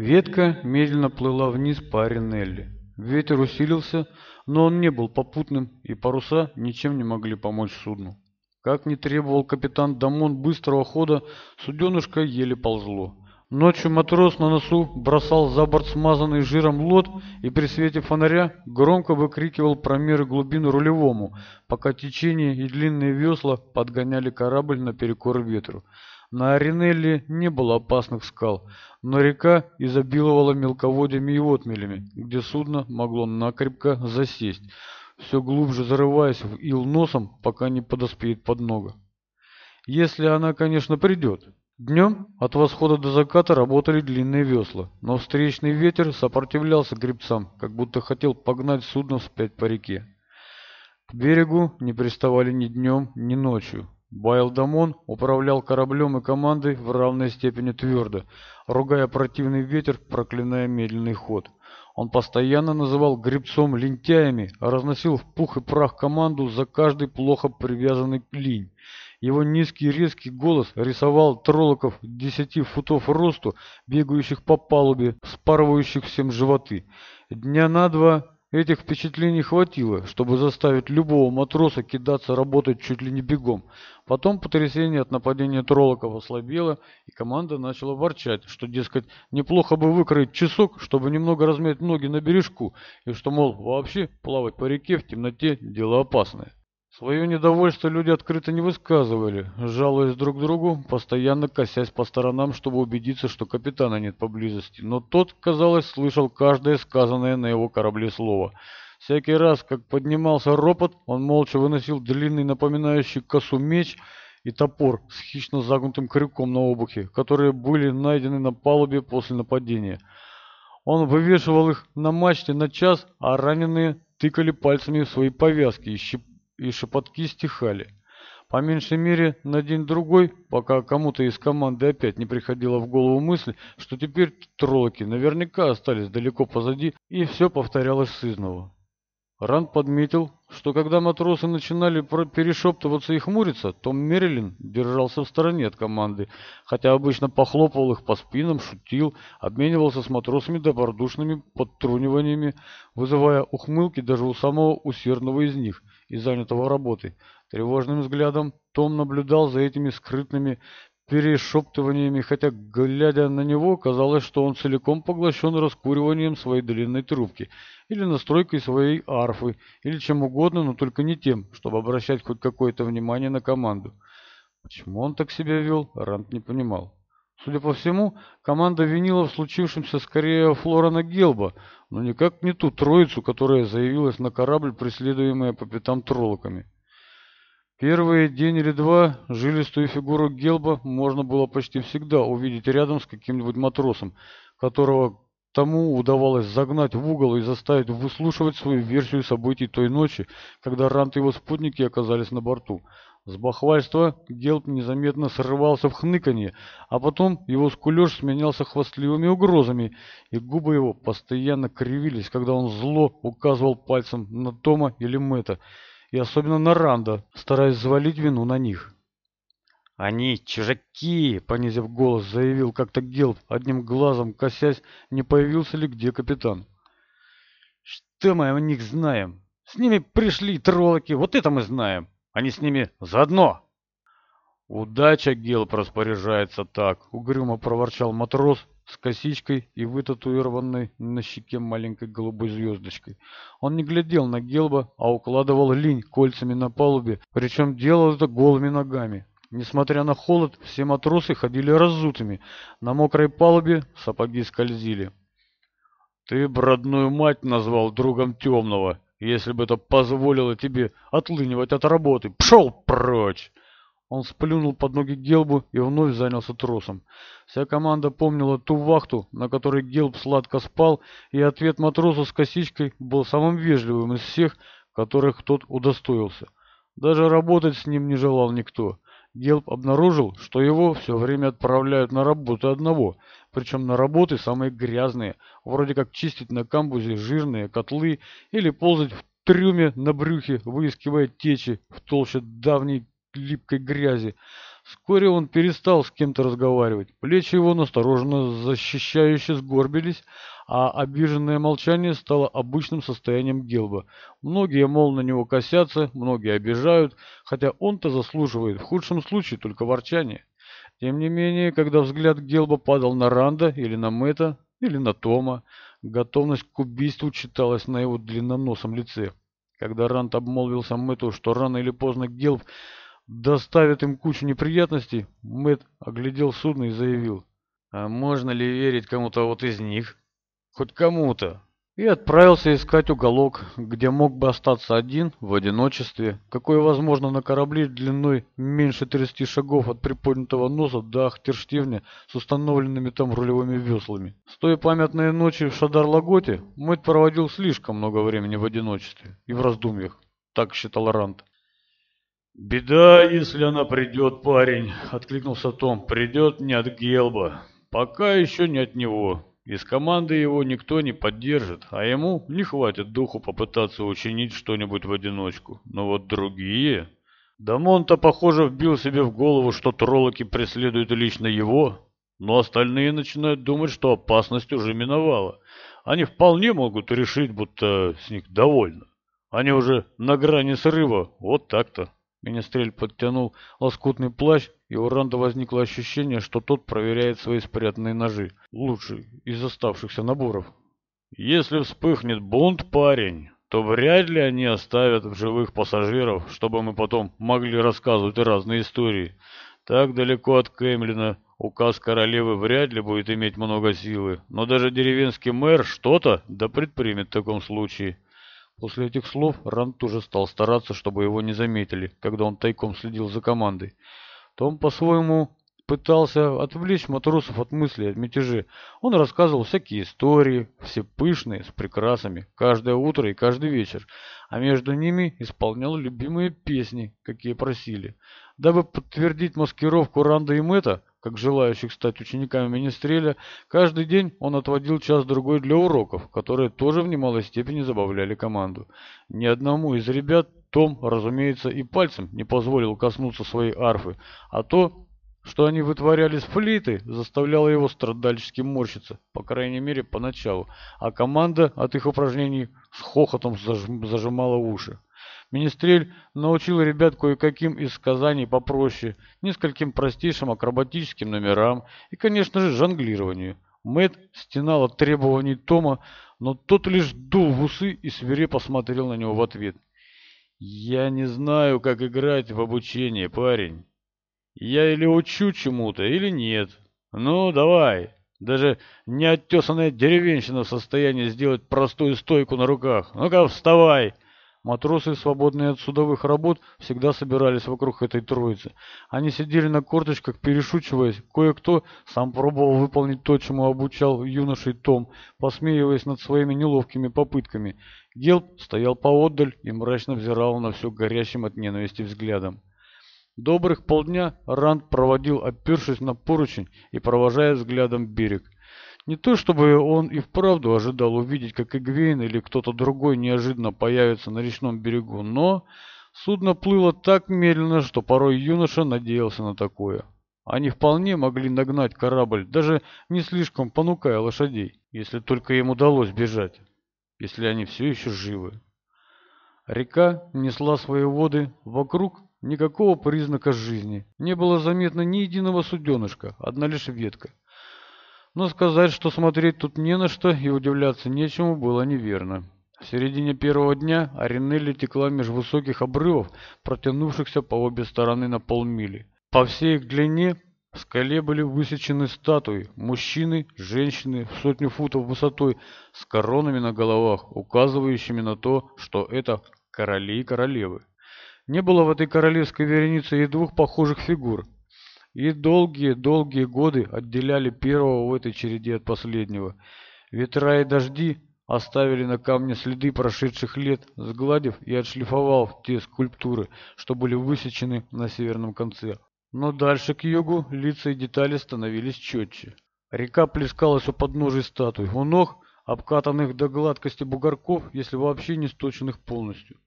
Ветка медленно плыла вниз по Аринелли. Ветер усилился, но он не был попутным, и паруса ничем не могли помочь судну. Как ни требовал капитан Дамон быстрого хода, суденышко еле ползло. Ночью матрос на носу бросал за борт смазанный жиром лот и при свете фонаря громко выкрикивал про меры глубин рулевому, пока течение и длинные весла подгоняли корабль наперекор ветру. На Аринелле не было опасных скал, но река изобиловала мелководьями и отмелями, где судно могло накрепко засесть, все глубже зарываясь в ил носом, пока не подоспеет поднога. Если она, конечно, придет. Днем от восхода до заката работали длинные весла, но встречный ветер сопротивлялся гребцам, как будто хотел погнать судно вспять по реке. К берегу не приставали ни днем, ни ночью. Байлдамон управлял кораблем и командой в равной степени твердо, ругая противный ветер, проклиная медленный ход. Он постоянно называл гребцом лентяями, а разносил в пух и прах команду за каждый плохо привязанный линь. Его низкий резкий голос рисовал троллоков десяти футов росту, бегающих по палубе, спарывающих всем животы. Дня на два Этих впечатлений хватило, чтобы заставить любого матроса кидаться работать чуть ли не бегом. Потом потрясение от нападения Троллоков ослабело, и команда начала ворчать, что, дескать, неплохо бы выкроить часок, чтобы немного размять ноги на бережку, и что, мол, вообще плавать по реке в темноте – дело опасное. Свое недовольство люди открыто не высказывали, жалуясь друг другу, постоянно косясь по сторонам, чтобы убедиться, что капитана нет поблизости. Но тот, казалось, слышал каждое сказанное на его корабле слово. Всякий раз, как поднимался ропот, он молча выносил длинный, напоминающий косу меч и топор с хищно загнутым крюком на обухе, которые были найдены на палубе после нападения. Он вывешивал их на мачте на час, а раненые тыкали пальцами в свои повязки и щипали из-под стихали. По меньшей мере, на день-другой, пока кому-то из команды опять не приходила в голову мысль, что теперь троллоки наверняка остались далеко позади, и все повторялось сызнова. Ранд подметил, что когда матросы начинали перешептываться и хмуриться, Том Мерилин держался в стороне от команды, хотя обычно похлопывал их по спинам, шутил, обменивался с матросами добродушными подтруниваниями, вызывая ухмылки даже у самого усердного из них и занятого работой. Тревожным взглядом том наблюдал за этими скрытными перешептываниями, хотя, глядя на него, казалось, что он целиком поглощен раскуриванием своей длинной трубки, или настройкой своей арфы, или чем угодно, но только не тем, чтобы обращать хоть какое-то внимание на команду. Почему он так себя вел, Рант не понимал. Судя по всему, команда винила в случившемся скорее Флорана Гелба, но никак не ту троицу, которая заявилась на корабль, преследуемая по пятам троллоками. Первые день или два жилистую фигуру Гелба можно было почти всегда увидеть рядом с каким-нибудь матросом, которого тому удавалось загнать в угол и заставить выслушивать свою версию событий той ночи, когда Рант и его спутники оказались на борту. С бахвальства Гелб незаметно срывался в хныканье, а потом его скулеж сменялся хвастливыми угрозами, и губы его постоянно кривились, когда он зло указывал пальцем на Тома или Мэтта и особенно Наранда, стараясь завалить вину на них. «Они чужаки!» — понизив голос, заявил как-то Гелб, одним глазом косясь, не появился ли где капитан. «Что мы о них знаем? С ними пришли троллоки, вот это мы знаем! Они с ними заодно!» «Удача, Гелб, распоряжается так!» — угрюмо проворчал матрос, с косичкой и вытатуированной на щеке маленькой голубой звездочкой. Он не глядел на Гелба, а укладывал линь кольцами на палубе, причем делал это голыми ногами. Несмотря на холод, все матросы ходили разутыми. На мокрой палубе сапоги скользили. «Ты бы родную мать назвал другом темного, если бы это позволило тебе отлынивать от работы. Пшел прочь!» Он сплюнул под ноги Гелбу и вновь занялся тросом. Вся команда помнила ту вахту, на которой Гелб сладко спал, и ответ матросу с косичкой был самым вежливым из всех, которых тот удостоился. Даже работать с ним не желал никто. Гелб обнаружил, что его все время отправляют на работу одного, причем на работы самые грязные, вроде как чистить на камбузе жирные котлы или ползать в трюме на брюхе, выискивая течи в толще давней липкой грязи. Вскоре он перестал с кем-то разговаривать. Плечи его настороженно защищающе сгорбились, а обиженное молчание стало обычным состоянием Гелба. Многие, мол, на него косятся, многие обижают, хотя он-то заслуживает в худшем случае только ворчание. Тем не менее, когда взгляд Гелба падал на Ранда или на Мэтта, или на Тома, готовность к убийству читалась на его длинноносом лице. Когда Ранд обмолвился Мэтту, что рано или поздно Гелб Доставит им кучу неприятностей?» Мэтт оглядел судно и заявил. «А можно ли верить кому-то вот из них? Хоть кому-то?» И отправился искать уголок, где мог бы остаться один в одиночестве, какое возможно на корабле длиной меньше 30 шагов от приподнятого носа до ахтерштевня с установленными там рулевыми веслами. С той памятной ночи в Шадар-Лаготе Мэтт проводил слишком много времени в одиночестве и в раздумьях, так считал Ранд. «Беда, если она придет, парень!» — откликнулся Том. «Придет не от Гелба. Пока еще не от него. Из команды его никто не поддержит, а ему не хватит духу попытаться учинить что-нибудь в одиночку. Но вот другие...» Дамонта, похоже, вбил себе в голову, что троллоки преследуют лично его, но остальные начинают думать, что опасность уже миновала. Они вполне могут решить, будто с них довольны. Они уже на грани срыва, вот так-то. Министрель подтянул лоскутный плащ, и у Ранда возникло ощущение, что тот проверяет свои спрятанные ножи, лучший из оставшихся наборов. «Если вспыхнет бунт, парень, то вряд ли они оставят в живых пассажиров, чтобы мы потом могли рассказывать разные истории. Так далеко от Кэмлина указ королевы вряд ли будет иметь много силы, но даже деревенский мэр что-то да предпримет в таком случае». После этих слов Ранд тоже стал стараться, чтобы его не заметили, когда он тайком следил за командой. Том по-своему пытался отвлечь матросов от мыслей о мятеже. Он рассказывал всякие истории, все пышные, с прикрасами, каждое утро и каждый вечер, а между ними исполнял любимые песни, какие просили. Дабы подтвердить маскировку Ранда и Мэтта, как желающих стать учениками Министреля, каждый день он отводил час-другой для уроков, которые тоже в немалой степени забавляли команду. Ни одному из ребят Том, разумеется, и пальцем не позволил коснуться своей арфы, а то, что они вытворяли с флейты, заставляло его страдальчески морщиться, по крайней мере, поначалу, а команда от их упражнений с хохотом зажимала уши. Министрель научил ребят кое-каким из сказаний попроще, нескольким простейшим акробатическим номерам и, конечно же, жонглированию. Мэт стенал от требований Тома, но тот лишь дул в усы и свирепо смотрел на него в ответ. «Я не знаю, как играть в обучение, парень. Я или учу чему-то, или нет. Ну, давай, даже неоттесанная деревенщина в состоянии сделать простую стойку на руках. Ну-ка, вставай!» Матросы, свободные от судовых работ, всегда собирались вокруг этой троицы. Они сидели на корточках, перешучиваясь. Кое-кто сам пробовал выполнить то, чему обучал юношей Том, посмеиваясь над своими неловкими попытками. Гелп стоял поотдаль и мрачно взирал на все горящим от ненависти взглядом. Добрых полдня Ранд проводил, опершись на поручень и провожая взглядом берег. Не то чтобы он и вправду ожидал увидеть, как Игвейн или кто-то другой неожиданно появится на речном берегу, но судно плыло так медленно, что порой юноша надеялся на такое. Они вполне могли нагнать корабль, даже не слишком понукая лошадей, если только им удалось бежать, если они все еще живы. Река несла свои воды, вокруг никакого признака жизни. Не было заметно ни единого суденышка, одна лишь ветка но сказать, что смотреть тут не на что и удивляться нечему, было неверно. В середине первого дня Аринелли текла меж высоких обрывов, протянувшихся по обе стороны на полмили. По всей их длине в скале были высечены статуи, мужчины, женщины в сотню футов высотой, с коронами на головах, указывающими на то, что это короли и королевы. Не было в этой королевской веренице и двух похожих фигур. И долгие-долгие годы отделяли первого в этой череде от последнего. Ветра и дожди оставили на камне следы прошедших лет, сгладив и отшлифовав те скульптуры, что были высечены на северном конце. Но дальше к югу лица и детали становились четче. Река плескалась у подножий статуй, у ног, обкатанных до гладкости бугорков, если вообще не сточенных полностью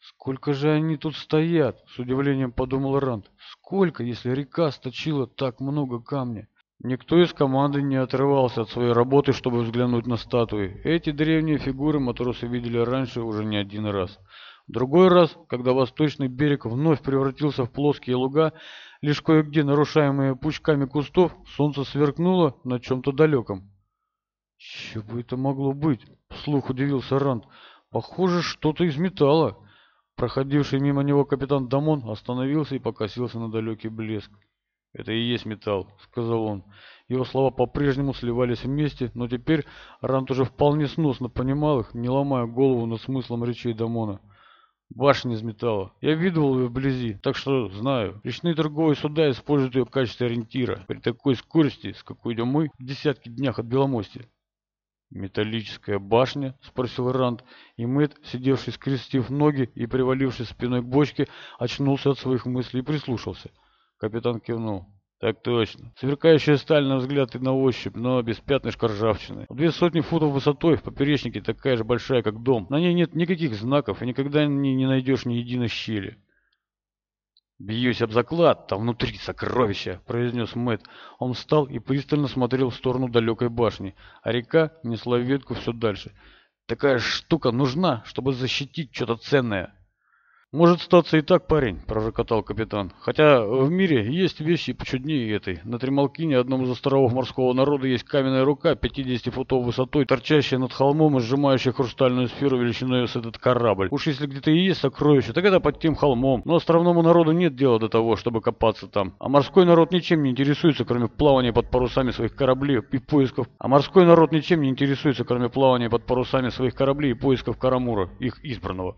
сколько же они тут стоят с удивлением подумал ранд сколько если река сточила так много камня Никто из команды не отрывался от своей работы, чтобы взглянуть на статуи. Эти древние фигуры матросы видели раньше уже не один раз. Другой раз, когда восточный берег вновь превратился в плоские луга, лишь кое-где нарушаемые пучками кустов, солнце сверкнуло на чем-то далеком. «Чего бы это могло быть?» — вслух удивился Ранд. «Похоже, что-то из металла». Проходивший мимо него капитан Дамон остановился и покосился на далекий блеск. «Это и есть металл», — сказал он. Его слова по-прежнему сливались вместе, но теперь Рант уже вполне сносно понимал их, не ломая голову над смыслом речей Дамона. «Башня из металла. Я видывал ее вблизи, так что знаю. Речные торговые суда используют ее в качестве ориентира. При такой скорости, с какой идем мы, в десятки днях от Беломостя, «Металлическая башня?» — спросил Ранд, и Мэтт, сидевший скрестив ноги и привалившись спиной к бочке, очнулся от своих мыслей и прислушался. Капитан кивнул. «Так точно. Сверкающая сталь на взгляд и на ощупь, но без пятнышка ржавчины. Две сотни футов высотой, в поперечнике такая же большая, как дом. На ней нет никаких знаков, и никогда не найдешь ни единой щели. «Бьюсь об заклад, там внутри сокровища!» – произнес Мэтт. Он встал и пристально смотрел в сторону далекой башни, а река несла ветку все дальше. «Такая штука нужна, чтобы защитить что-то ценное!» Может, статься и так, парень, пророкотал капитан. Хотя э, в мире есть вещи почуднее этой. На Тремолкине одном из островов морского народа, есть каменная рука 50 футов высотой, торчащая над холмом и сжимающая хрустальную сферу величиной с этот корабль. Уж если где-то и есть сокровище, так это под тем холмом. Но островному народу нет дела до того, чтобы копаться там. А морской народ ничем не интересуется, кроме плавания под парусами своих кораблей и поисков. А морской народ ничем не интересуется, кроме плавания под парусами своих кораблей и поисков Карамура, их избранного.